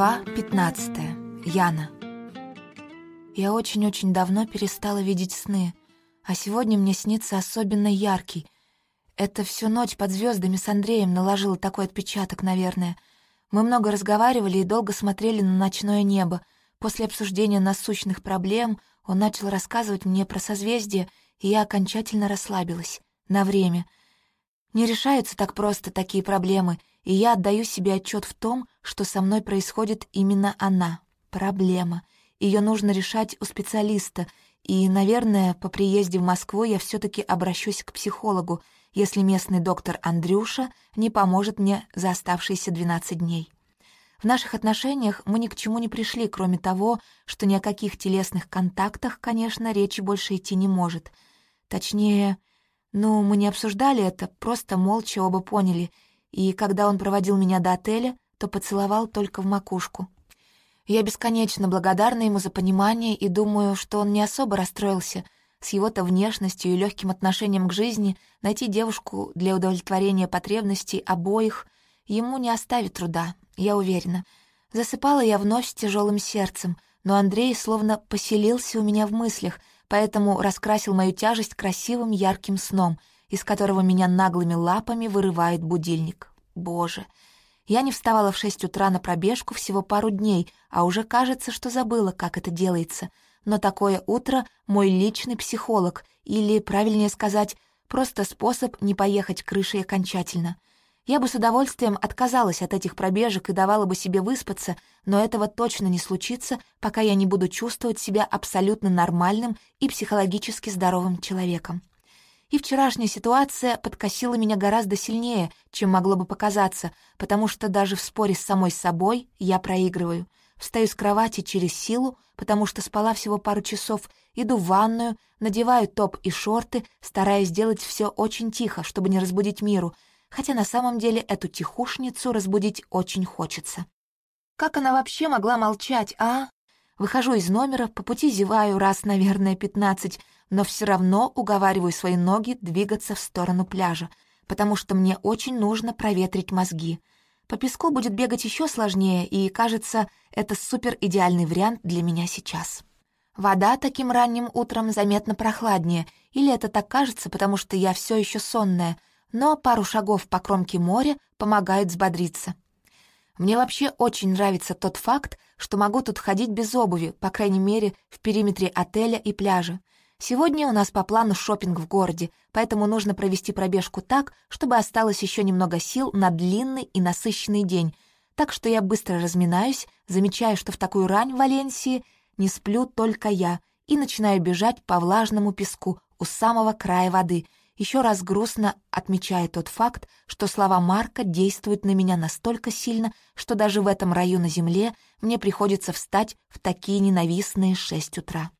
Глава 15. Яна. Я очень-очень давно перестала видеть сны, а сегодня мне снится особенно яркий. Это всю ночь под звездами с Андреем наложило такой отпечаток, наверное. Мы много разговаривали и долго смотрели на ночное небо. После обсуждения насущных проблем он начал рассказывать мне про созвездие, и я окончательно расслабилась. На время. Не решаются так просто такие проблемы — и я отдаю себе отчет в том, что со мной происходит именно она, проблема. Ее нужно решать у специалиста, и, наверное, по приезде в Москву я все таки обращусь к психологу, если местный доктор Андрюша не поможет мне за оставшиеся 12 дней. В наших отношениях мы ни к чему не пришли, кроме того, что ни о каких телесных контактах, конечно, речи больше идти не может. Точнее, ну, мы не обсуждали это, просто молча оба поняли — и когда он проводил меня до отеля, то поцеловал только в макушку. Я бесконечно благодарна ему за понимание и думаю, что он не особо расстроился. С его-то внешностью и легким отношением к жизни найти девушку для удовлетворения потребностей обоих ему не оставит труда, я уверена. Засыпала я вновь с тяжелым сердцем, но Андрей словно поселился у меня в мыслях, поэтому раскрасил мою тяжесть красивым ярким сном — из которого меня наглыми лапами вырывает будильник. Боже! Я не вставала в шесть утра на пробежку всего пару дней, а уже кажется, что забыла, как это делается. Но такое утро — мой личный психолог, или, правильнее сказать, просто способ не поехать крышей окончательно. Я бы с удовольствием отказалась от этих пробежек и давала бы себе выспаться, но этого точно не случится, пока я не буду чувствовать себя абсолютно нормальным и психологически здоровым человеком. И вчерашняя ситуация подкосила меня гораздо сильнее, чем могло бы показаться, потому что даже в споре с самой собой я проигрываю. Встаю с кровати через силу, потому что спала всего пару часов, иду в ванную, надеваю топ и шорты, стараясь сделать все очень тихо, чтобы не разбудить миру, хотя на самом деле эту тихушницу разбудить очень хочется. Как она вообще могла молчать, а? Выхожу из номера, по пути зеваю раз, наверное, пятнадцать, но все равно уговариваю свои ноги двигаться в сторону пляжа, потому что мне очень нужно проветрить мозги. По песку будет бегать еще сложнее, и, кажется, это супер идеальный вариант для меня сейчас. Вода таким ранним утром заметно прохладнее, или это так кажется, потому что я все еще сонная, но пару шагов по кромке моря помогают взбодриться. Мне вообще очень нравится тот факт, что могу тут ходить без обуви, по крайней мере, в периметре отеля и пляжа. Сегодня у нас по плану шопинг в городе, поэтому нужно провести пробежку так, чтобы осталось еще немного сил на длинный и насыщенный день. Так что я быстро разминаюсь, замечая, что в такую рань в Валенсии не сплю только я, и начинаю бежать по влажному песку у самого края воды, еще раз грустно отмечая тот факт, что слова Марка действуют на меня настолько сильно, что даже в этом раю на земле мне приходится встать в такие ненавистные шесть утра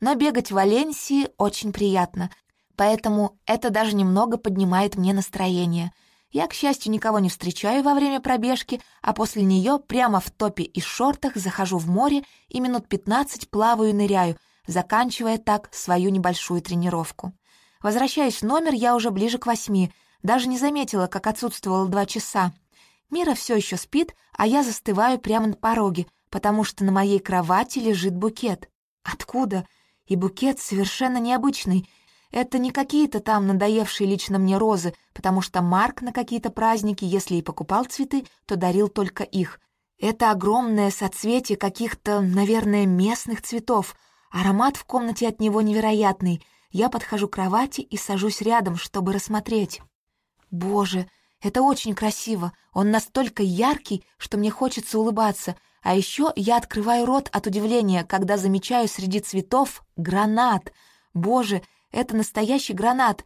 но бегать в Валенсии очень приятно, поэтому это даже немного поднимает мне настроение. Я, к счастью, никого не встречаю во время пробежки, а после нее прямо в топе и шортах захожу в море и минут 15 плаваю и ныряю, заканчивая так свою небольшую тренировку. Возвращаясь в номер, я уже ближе к восьми, даже не заметила, как отсутствовало два часа. Мира все еще спит, а я застываю прямо на пороге, потому что на моей кровати лежит букет. Откуда? И букет совершенно необычный. Это не какие-то там надоевшие лично мне розы, потому что Марк на какие-то праздники, если и покупал цветы, то дарил только их. Это огромное соцветие каких-то, наверное, местных цветов. Аромат в комнате от него невероятный. Я подхожу к кровати и сажусь рядом, чтобы рассмотреть. Боже, это очень красиво. Он настолько яркий, что мне хочется улыбаться — а еще я открываю рот от удивления, когда замечаю среди цветов гранат. Боже, это настоящий гранат.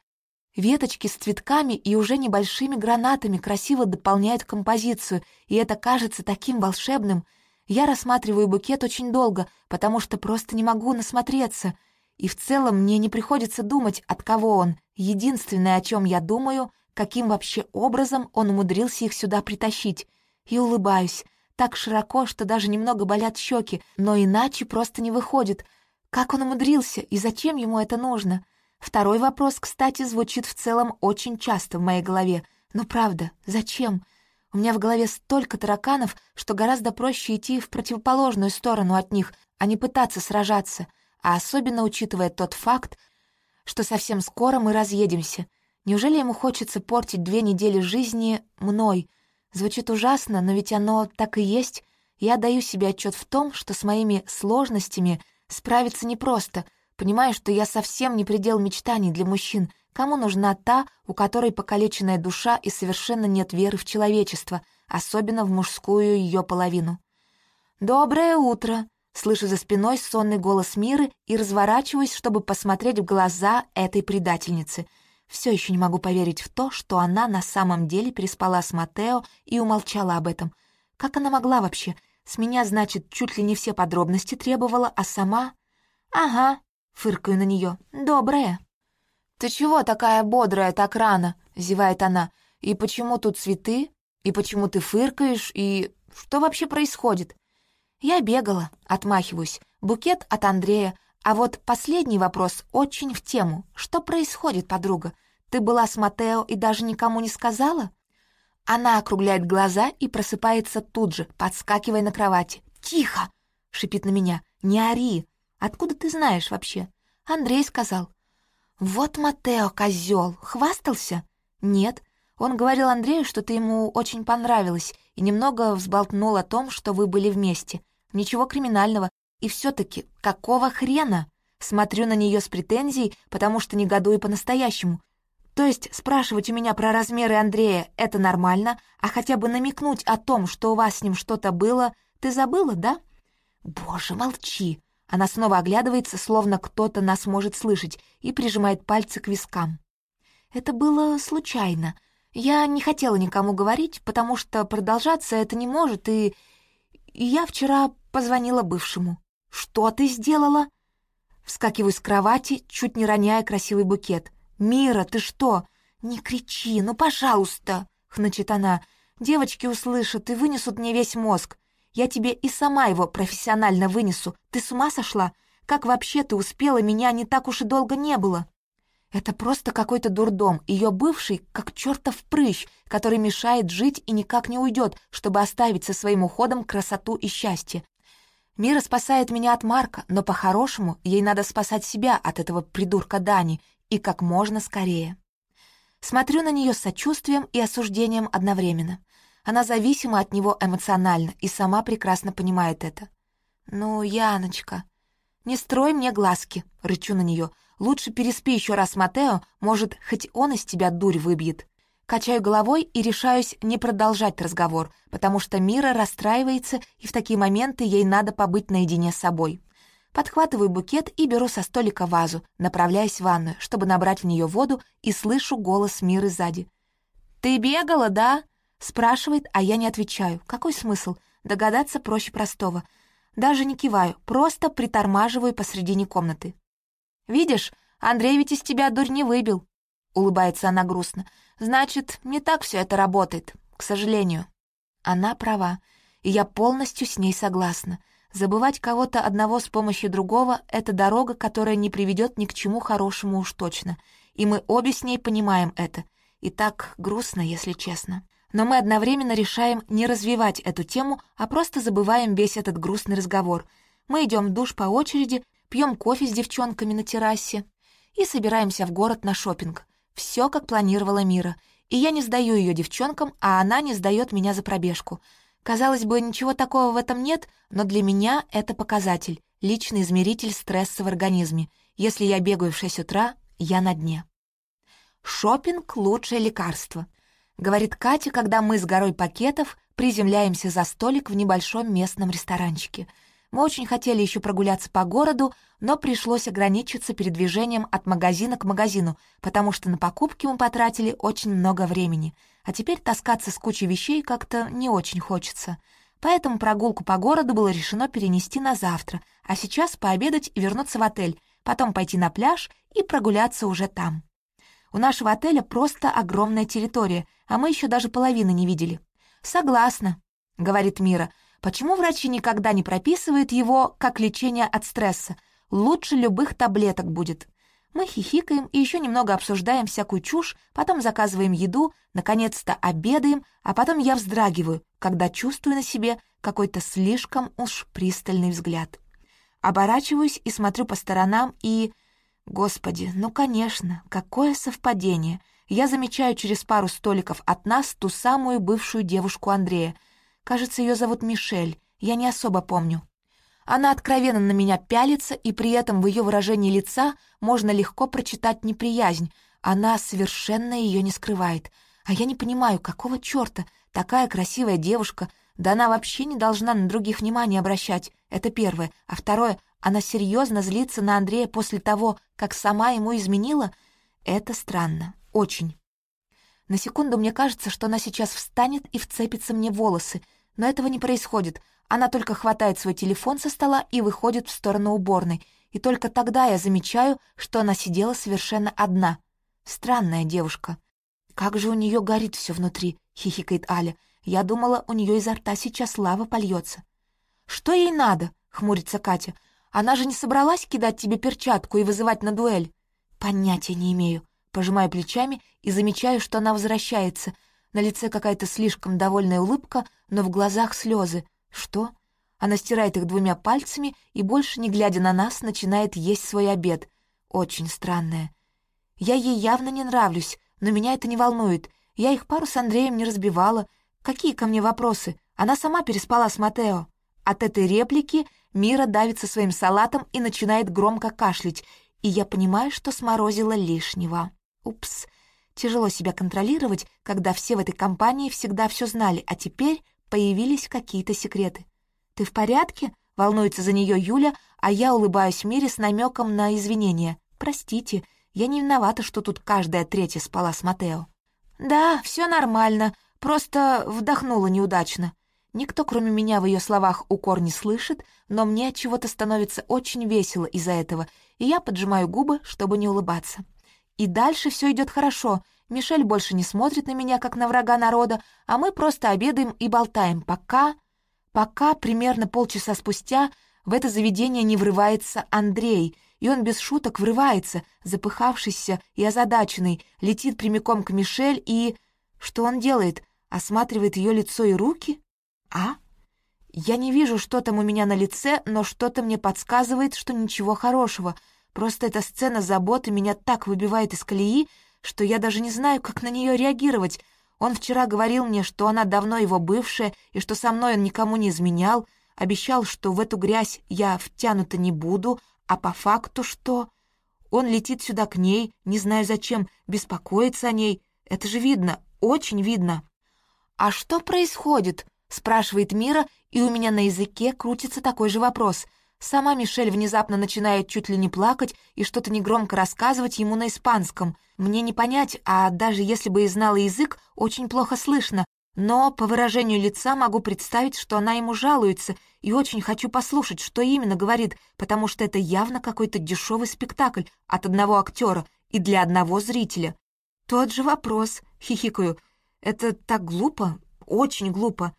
Веточки с цветками и уже небольшими гранатами красиво дополняют композицию, и это кажется таким волшебным. Я рассматриваю букет очень долго, потому что просто не могу насмотреться. И в целом мне не приходится думать, от кого он. Единственное, о чем я думаю, каким вообще образом он умудрился их сюда притащить. И улыбаюсь так широко, что даже немного болят щеки, но иначе просто не выходит. Как он умудрился и зачем ему это нужно? Второй вопрос, кстати, звучит в целом очень часто в моей голове. Но правда, зачем? У меня в голове столько тараканов, что гораздо проще идти в противоположную сторону от них, а не пытаться сражаться, а особенно учитывая тот факт, что совсем скоро мы разъедемся. Неужели ему хочется портить две недели жизни мной? Звучит ужасно, но ведь оно так и есть. Я даю себе отчет в том, что с моими сложностями справиться непросто. Понимаю, что я совсем не предел мечтаний для мужчин. Кому нужна та, у которой покалеченная душа и совершенно нет веры в человечество, особенно в мужскую ее половину? «Доброе утро!» Слышу за спиной сонный голос Миры и разворачиваюсь, чтобы посмотреть в глаза этой предательницы. Все еще не могу поверить в то, что она на самом деле переспала с Матео и умолчала об этом. Как она могла вообще? С меня, значит, чуть ли не все подробности требовала, а сама... «Ага», — фыркаю на нее, — «добрая». «Ты чего такая бодрая так рано?» — зевает она. «И почему тут цветы? И почему ты фыркаешь? И что вообще происходит?» Я бегала, отмахиваюсь. Букет от Андрея. А вот последний вопрос очень в тему. Что происходит, подруга? Ты была с Матео и даже никому не сказала? Она округляет глаза и просыпается тут же, подскакивая на кровати. «Тихо!» — шипит на меня. «Не ори! Откуда ты знаешь вообще?» Андрей сказал. «Вот Матео, козел, хвастался?» «Нет. Он говорил Андрею, что ты ему очень понравилась, и немного взболтнул о том, что вы были вместе. Ничего криминального. И все таки какого хрена? Смотрю на нее с претензией, потому что негодую по-настоящему. То есть спрашивать у меня про размеры Андрея — это нормально, а хотя бы намекнуть о том, что у вас с ним что-то было, ты забыла, да? Боже, молчи. Она снова оглядывается, словно кто-то нас может слышать, и прижимает пальцы к вискам. Это было случайно. Я не хотела никому говорить, потому что продолжаться это не может, и... я вчера Позвонила бывшему. «Что ты сделала?» Вскакиваю с кровати, чуть не роняя красивый букет. «Мира, ты что?» «Не кричи, ну, пожалуйста!» — хнычет она. «Девочки услышат и вынесут мне весь мозг. Я тебе и сама его профессионально вынесу. Ты с ума сошла? Как вообще ты успела? Меня не так уж и долго не было». Это просто какой-то дурдом. Ее бывший, как чертов прыщ, который мешает жить и никак не уйдет, чтобы оставить со своим уходом красоту и счастье. Мира спасает меня от Марка, но по-хорошему ей надо спасать себя от этого придурка Дани и как можно скорее. Смотрю на нее с сочувствием и осуждением одновременно. Она зависима от него эмоционально и сама прекрасно понимает это. «Ну, Яночка, не строй мне глазки», — рычу на нее. «Лучше переспи еще раз Матео, может, хоть он из тебя дурь выбьет». Качаю головой и решаюсь не продолжать разговор, потому что Мира расстраивается, и в такие моменты ей надо побыть наедине с собой. Подхватываю букет и беру со столика вазу, направляясь в ванную, чтобы набрать в нее воду, и слышу голос Миры сзади. «Ты бегала, да?» — спрашивает, а я не отвечаю. Какой смысл? Догадаться проще простого. Даже не киваю, просто притормаживаю посредине комнаты. «Видишь, Андрей ведь из тебя дурь не выбил», — улыбается она грустно. «Значит, не так все это работает, к сожалению». Она права, и я полностью с ней согласна. Забывать кого-то одного с помощью другого — это дорога, которая не приведет ни к чему хорошему уж точно. И мы обе с ней понимаем это. И так грустно, если честно. Но мы одновременно решаем не развивать эту тему, а просто забываем весь этот грустный разговор. Мы идем в душ по очереди, пьем кофе с девчонками на террасе и собираемся в город на шопинг. Все, как планировала Мира. И я не сдаю ее девчонкам, а она не сдает меня за пробежку. Казалось бы, ничего такого в этом нет, но для меня это показатель, личный измеритель стресса в организме. Если я бегаю в 6 утра, я на дне. Шопинг лучшее лекарство», — говорит Катя, когда мы с горой пакетов приземляемся за столик в небольшом местном ресторанчике — мы очень хотели еще прогуляться по городу, но пришлось ограничиться передвижением от магазина к магазину, потому что на покупки мы потратили очень много времени. А теперь таскаться с кучей вещей как-то не очень хочется. Поэтому прогулку по городу было решено перенести на завтра, а сейчас пообедать и вернуться в отель, потом пойти на пляж и прогуляться уже там. У нашего отеля просто огромная территория, а мы еще даже половины не видели. «Согласна», — говорит Мира, — Почему врачи никогда не прописывают его как лечение от стресса? Лучше любых таблеток будет. Мы хихикаем и еще немного обсуждаем всякую чушь, потом заказываем еду, наконец-то обедаем, а потом я вздрагиваю, когда чувствую на себе какой-то слишком уж пристальный взгляд. Оборачиваюсь и смотрю по сторонам и... Господи, ну конечно, какое совпадение. Я замечаю через пару столиков от нас ту самую бывшую девушку Андрея. Кажется, ее зовут Мишель, я не особо помню. Она откровенно на меня пялится, и при этом в ее выражении лица можно легко прочитать неприязнь. Она совершенно ее не скрывает. А я не понимаю, какого черта такая красивая девушка — да она вообще не должна на других внимание обращать. Это первое. А второе, она серьезно злится на Андрея после того, как сама ему изменила? Это странно. Очень. На секунду мне кажется, что она сейчас встанет и вцепится мне в волосы. Но этого не происходит. Она только хватает свой телефон со стола и выходит в сторону уборной. И только тогда я замечаю, что она сидела совершенно одна. Странная девушка. «Как же у нее горит все внутри», — хихикает Аля. Я думала, у нее изо рта сейчас лава польется. «Что ей надо?» — хмурится Катя. «Она же не собралась кидать тебе перчатку и вызывать на дуэль?» «Понятия не имею». Пожимаю плечами и замечаю, что она возвращается. На лице какая-то слишком довольная улыбка, но в глазах слезы. «Что?» Она стирает их двумя пальцами и, больше не глядя на нас, начинает есть свой обед. Очень странная. Я ей явно не нравлюсь, но меня это не волнует. Я их пару с Андреем не разбивала, Какие ко мне вопросы? Она сама переспала с Матео. От этой реплики Мира давится своим салатом и начинает громко кашлять, и я понимаю, что сморозила лишнего. Упс. Тяжело себя контролировать, когда все в этой компании всегда все знали, а теперь появились какие-то секреты. «Ты в порядке?» — волнуется за нее Юля, а я улыбаюсь Мире с намеком на извинения. «Простите, я не виновата, что тут каждая третья спала с Матео». «Да, все нормально», Просто вдохнула неудачно. Никто, кроме меня, в ее словах укор не слышит, но мне от чего-то становится очень весело из-за этого, и я поджимаю губы, чтобы не улыбаться. И дальше все идет хорошо. Мишель больше не смотрит на меня, как на врага народа, а мы просто обедаем и болтаем, пока... Пока, примерно полчаса спустя, в это заведение не врывается Андрей, и он без шуток врывается, запыхавшийся и озадаченный, летит прямиком к Мишель и... Что он делает? Осматривает ее лицо и руки? А? Я не вижу, что там у меня на лице, но что-то мне подсказывает, что ничего хорошего. Просто эта сцена заботы меня так выбивает из колеи, что я даже не знаю, как на нее реагировать. Он вчера говорил мне, что она давно его бывшая, и что со мной он никому не изменял, обещал, что в эту грязь я втянута не буду, а по факту что? Он летит сюда к ней, не знаю зачем, беспокоится о ней. Это же видно, очень видно. «А что происходит?» — спрашивает Мира, и у меня на языке крутится такой же вопрос. Сама Мишель внезапно начинает чуть ли не плакать и что-то негромко рассказывать ему на испанском. Мне не понять, а даже если бы и знала язык, очень плохо слышно. Но по выражению лица могу представить, что она ему жалуется, и очень хочу послушать, что именно говорит, потому что это явно какой-то дешевый спектакль от одного актера и для одного зрителя. «Тот же вопрос», — хихикаю, — это так глупо, очень глупо.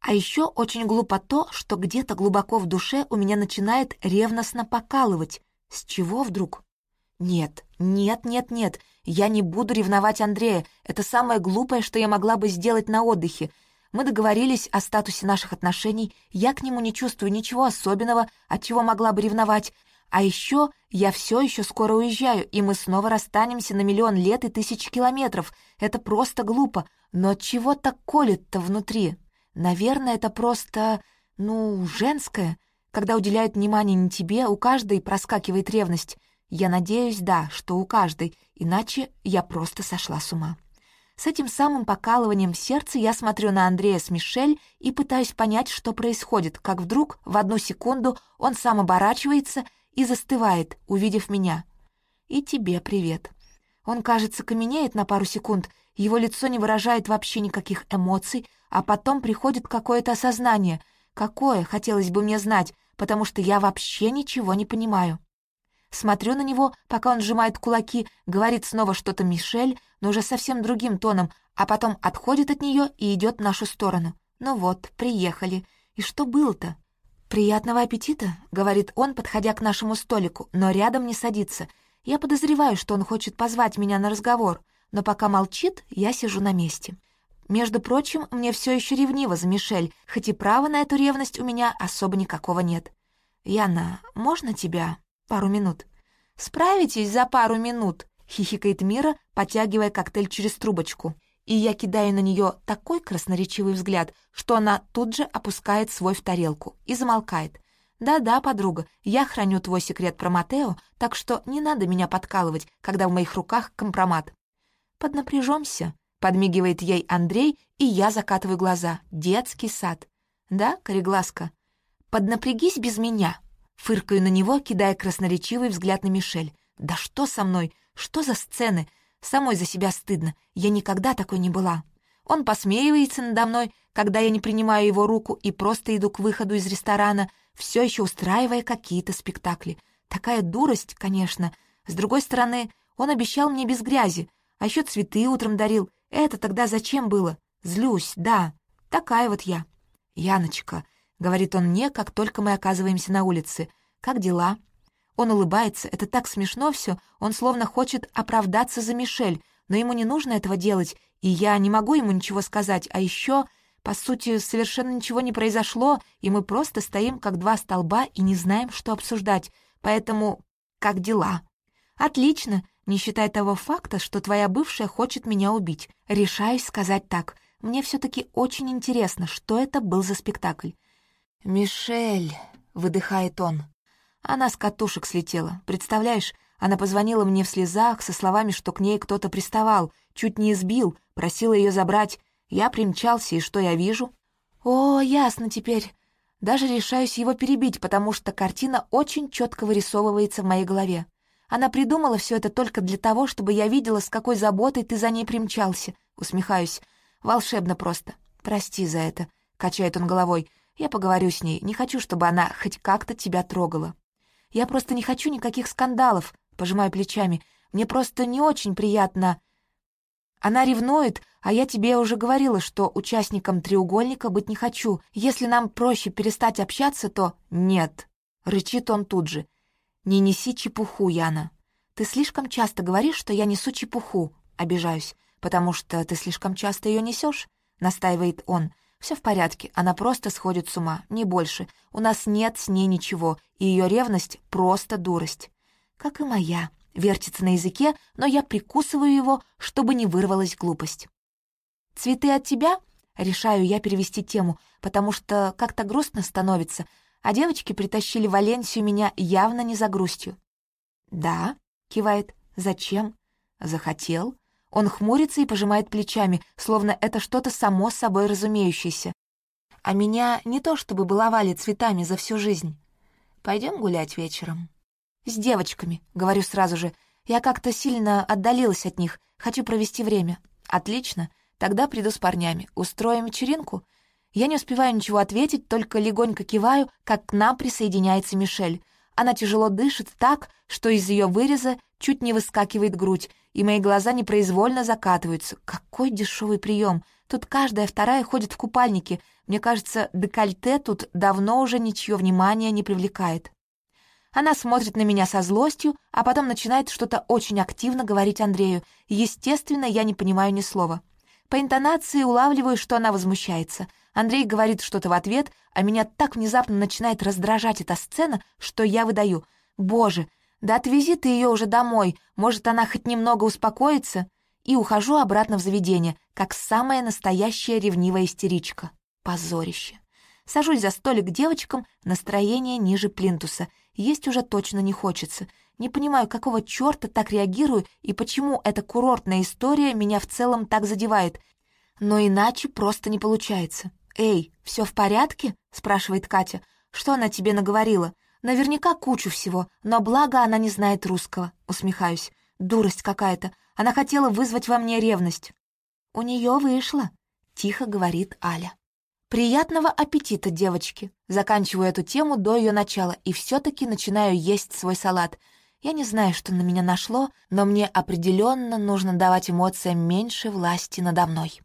А еще очень глупо то, что где-то глубоко в душе у меня начинает ревностно покалывать. С чего вдруг? Нет, нет, нет, нет, я не буду ревновать Андрея. Это самое глупое, что я могла бы сделать на отдыхе. Мы договорились о статусе наших отношений, я к нему не чувствую ничего особенного, от чего могла бы ревновать, а еще я все еще скоро уезжаю, и мы снова расстанемся на миллион лет и тысячи километров. Это просто глупо. Но чего так колет-то внутри? Наверное, это просто, ну, женское. Когда уделяют внимание не тебе, у каждой проскакивает ревность. Я надеюсь, да, что у каждой, иначе я просто сошла с ума. С этим самым покалыванием сердца я смотрю на Андрея с Мишель и пытаюсь понять, что происходит, как вдруг в одну секунду он сам оборачивается и застывает, увидев меня. «И тебе привет». Он, кажется, каменеет на пару секунд, его лицо не выражает вообще никаких эмоций, а потом приходит какое-то осознание. Какое, хотелось бы мне знать, потому что я вообще ничего не понимаю. Смотрю на него, пока он сжимает кулаки, говорит снова что-то Мишель, но уже совсем другим тоном, а потом отходит от нее и идет в нашу сторону. Ну вот, приехали. И что было-то? «Приятного аппетита», — говорит он, подходя к нашему столику, но рядом не садится. Я подозреваю, что он хочет позвать меня на разговор, но пока молчит, я сижу на месте. Между прочим, мне все еще ревниво за Мишель, хоть и права на эту ревность у меня особо никакого нет. «Яна, можно тебя? Пару минут?» «Справитесь за пару минут», — хихикает Мира, потягивая коктейль через трубочку. И я кидаю на нее такой красноречивый взгляд, что она тут же опускает свой в тарелку и замолкает. «Да-да, подруга, я храню твой секрет про Матео, так что не надо меня подкалывать, когда в моих руках компромат». «Поднапряжемся», — подмигивает ей Андрей, и я закатываю глаза. «Детский сад». «Да, кореглазка?» «Поднапрягись без меня», — фыркаю на него, кидая красноречивый взгляд на Мишель. «Да что со мной? Что за сцены? Самой за себя стыдно. Я никогда такой не была». Он посмеивается надо мной, когда я не принимаю его руку и просто иду к выходу из ресторана, все еще устраивая какие-то спектакли. Такая дурость, конечно. С другой стороны, он обещал мне без грязи, а еще цветы утром дарил. Это тогда зачем было? Злюсь, да. Такая вот я. «Яночка», — говорит он мне, как только мы оказываемся на улице, — «как дела?» Он улыбается, это так смешно все, он словно хочет оправдаться за Мишель, но ему не нужно этого делать, и я не могу ему ничего сказать, а еще, по сути, совершенно ничего не произошло, и мы просто стоим как два столба и не знаем, что обсуждать, поэтому как дела? Отлично, не считая того факта, что твоя бывшая хочет меня убить. Решаюсь сказать так. Мне все таки очень интересно, что это был за спектакль. «Мишель», — выдыхает он, она с катушек слетела. Представляешь, она позвонила мне в слезах со словами, что к ней кто-то приставал, чуть не избил, просила ее забрать. Я примчался, и что я вижу? О, ясно теперь. Даже решаюсь его перебить, потому что картина очень четко вырисовывается в моей голове. Она придумала все это только для того, чтобы я видела, с какой заботой ты за ней примчался. Усмехаюсь. Волшебно просто. Прости за это. Качает он головой. Я поговорю с ней. Не хочу, чтобы она хоть как-то тебя трогала. Я просто не хочу никаких скандалов, пожимаю плечами. Мне просто не очень приятно. Она ревнует, а я тебе уже говорила, что участником треугольника быть не хочу. Если нам проще перестать общаться, то нет. Рычит он тут же. Не неси чепуху, Яна. Ты слишком часто говоришь, что я несу чепуху. Обижаюсь, потому что ты слишком часто ее несешь, настаивает он. Все в порядке, она просто сходит с ума, не больше. У нас нет с ней ничего, и ее ревность — просто дурость. Как и моя. Вертится на языке, но я прикусываю его, чтобы не вырвалась глупость. «Цветы от тебя?» — решаю я перевести тему, потому что как-то грустно становится, а девочки притащили Валенсию меня явно не за грустью. «Да», — кивает, — «зачем?» «Захотел», он хмурится и пожимает плечами, словно это что-то само собой разумеющееся. А меня не то чтобы баловали цветами за всю жизнь. Пойдем гулять вечером. С девочками, говорю сразу же. Я как-то сильно отдалилась от них, хочу провести время. Отлично, тогда приду с парнями. Устроим вечеринку? Я не успеваю ничего ответить, только легонько киваю, как к нам присоединяется Мишель. Она тяжело дышит так, что из ее выреза чуть не выскакивает грудь, и мои глаза непроизвольно закатываются. Какой дешевый прием! Тут каждая вторая ходит в купальнике. Мне кажется, декольте тут давно уже ничье внимание не привлекает. Она смотрит на меня со злостью, а потом начинает что-то очень активно говорить Андрею. Естественно, я не понимаю ни слова. По интонации улавливаю, что она возмущается. Андрей говорит что-то в ответ, а меня так внезапно начинает раздражать эта сцена, что я выдаю. «Боже, да отвези ты ее уже домой, может, она хоть немного успокоится?» И ухожу обратно в заведение, как самая настоящая ревнивая истеричка. Позорище. Сажусь за столик к девочкам, настроение ниже плинтуса. Есть уже точно не хочется. Не понимаю, какого черта так реагирую и почему эта курортная история меня в целом так задевает. Но иначе просто не получается. «Эй, все в порядке?» — спрашивает Катя. «Что она тебе наговорила?» Наверняка кучу всего, но благо она не знает русского. Усмехаюсь. Дурость какая-то. Она хотела вызвать во мне ревность. У нее вышло, тихо говорит Аля. Приятного аппетита, девочки. Заканчиваю эту тему до ее начала и все-таки начинаю есть свой салат. Я не знаю, что на меня нашло, но мне определенно нужно давать эмоциям меньше власти надо мной.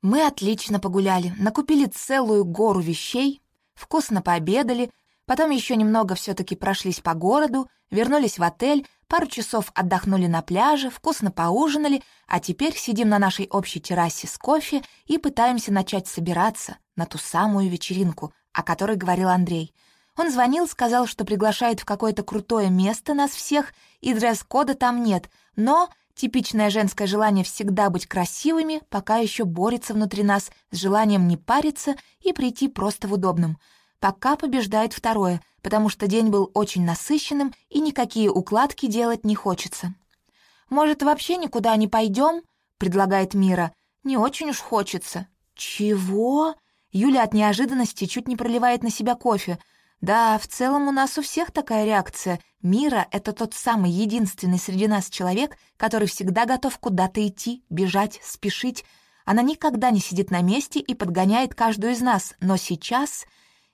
Мы отлично погуляли, накупили целую гору вещей, вкусно пообедали, Потом еще немного все таки прошлись по городу, вернулись в отель, пару часов отдохнули на пляже, вкусно поужинали, а теперь сидим на нашей общей террасе с кофе и пытаемся начать собираться на ту самую вечеринку, о которой говорил Андрей. Он звонил, сказал, что приглашает в какое-то крутое место нас всех, и дресс-кода там нет, но Типичное женское желание всегда быть красивыми пока еще борется внутри нас с желанием не париться и прийти просто в удобном. Пока побеждает второе, потому что день был очень насыщенным и никакие укладки делать не хочется. «Может, вообще никуда не пойдем?» — предлагает Мира. «Не очень уж хочется». «Чего?» Юля от неожиданности чуть не проливает на себя кофе — да, в целом у нас у всех такая реакция. Мира — это тот самый единственный среди нас человек, который всегда готов куда-то идти, бежать, спешить. Она никогда не сидит на месте и подгоняет каждую из нас, но сейчас...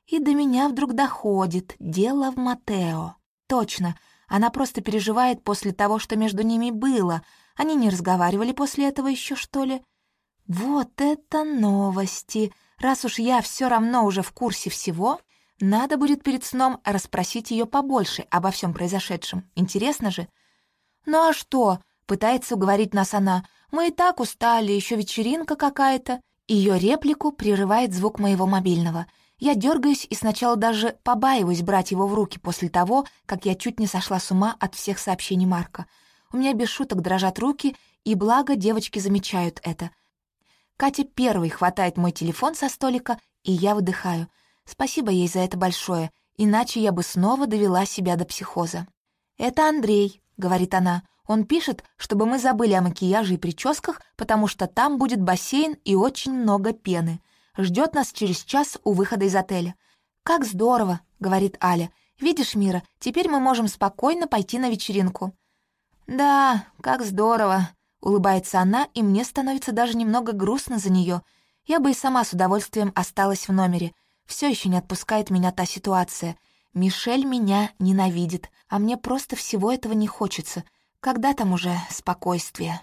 И до меня вдруг доходит. Дело в Матео. Точно, она просто переживает после того, что между ними было. Они не разговаривали после этого еще, что ли? Вот это новости! Раз уж я все равно уже в курсе всего, надо будет перед сном расспросить ее побольше обо всем произошедшем. Интересно же. «Ну а что?» — пытается уговорить нас она. «Мы и так устали, еще вечеринка какая-то». Ее реплику прерывает звук моего мобильного. Я дергаюсь и сначала даже побаиваюсь брать его в руки после того, как я чуть не сошла с ума от всех сообщений Марка. У меня без шуток дрожат руки, и благо девочки замечают это. Катя первой хватает мой телефон со столика, и я выдыхаю — Спасибо ей за это большое, иначе я бы снова довела себя до психоза. «Это Андрей», — говорит она. «Он пишет, чтобы мы забыли о макияже и прическах, потому что там будет бассейн и очень много пены. Ждет нас через час у выхода из отеля». «Как здорово», — говорит Аля. «Видишь, Мира, теперь мы можем спокойно пойти на вечеринку». «Да, как здорово», — улыбается она, и мне становится даже немного грустно за нее. Я бы и сама с удовольствием осталась в номере — все еще не отпускает меня та ситуация. Мишель меня ненавидит, а мне просто всего этого не хочется. Когда там уже спокойствие?